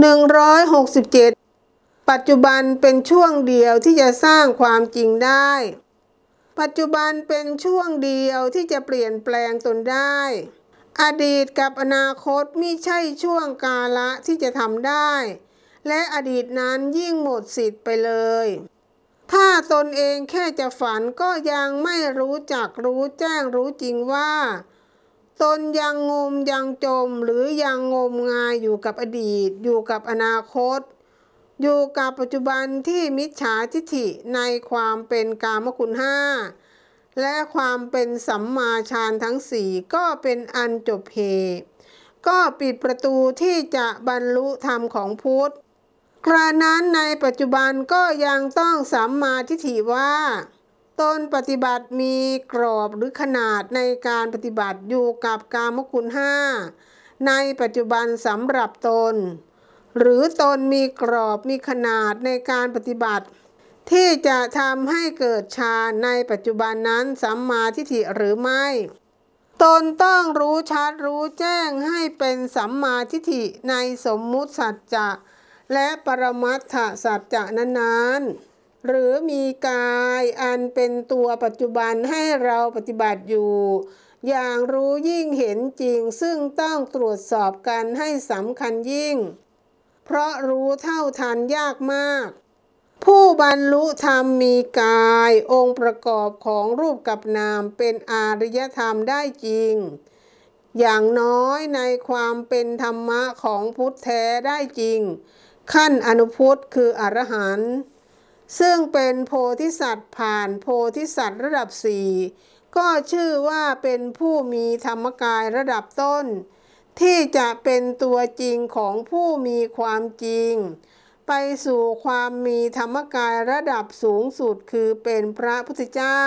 167 ปัจจุบันเป็นช่วงเดียวที่จะสร้างความจริงได้ ปัจจุบันเป็นช่วงเดียวที่จะเปลี่ยนแปลงตนได้ อดีตกับอนาคตไม่ใช่ช่วงกาละที่จะทำได้ และอดีตนั้นยิ่งหมดสิทธิ์ไปเลย ถ้าตนเองแค่จะฝันก็ยังไม่รู้จักรู้แจ้งรู้จริงว่า ตนยังงมยังจมหรือยังงมงายอยู่กับอดีต อยู่กับอนาคต อยู่กับปัจจุบันที่มิจฉาทิฐิในความเป็นกามคุณห้าและความเป็นสัมมาฌานทั้งสี่ก็เป็นอันจบเหตุก็ปิดประตูที่จะบรรลุธรรมของพุทธกระนั้นในปัจจุบันก็ยังต้องสัมมาทิฏฐิว่า ตนปฏิบัติมีกรอบหรือขนาดในการปฏิบัติอยู่กับกามคุณห้าในปัจจุบันสำหรับตน หรือตนมีกรอบมีขนาดในการปฏิบัติ ที่จะทำให้เกิดฌานในปัจจุบันนั้นสัมมาทิฏฐิหรือไม่ตนต้องรู้ชัดรู้แจ้งให้เป็นสัมมาทิฏฐิในสมมุติสัจจะ และปรมัตถสัจจะนั้นๆ หรือมีกายอันเป็นตัวปัจจุบันให้เราปฏิบัติอยู่ อย่างรู้ยิ่งเห็นจริงซึ่งต้องตรวจสอบกันให้สำคัญยิ่ง เพราะรู้เท่าทันยากมาก ผู้บรรลุธรรมมีกายองค์ประกอบของรูปกับนามเป็นอารยธรรมได้จริง อย่างน้อยในความเป็นธรรมะของพุทธแท้ได้จริง ขั้นอนุพุทธคืออรหันต์ ซึ่งเป็นโพธิสัตว์ผ่านโพธิสัตว์ระดับสี่ก็ชื่อว่าเป็นผู้มีธรรมกายระดับต้น ที่จะเป็นตัวจริงของผู้มีความจริง ไปสู่ความมีธรรมกายระดับสูงสุดคือเป็นพระพุทธเจ้า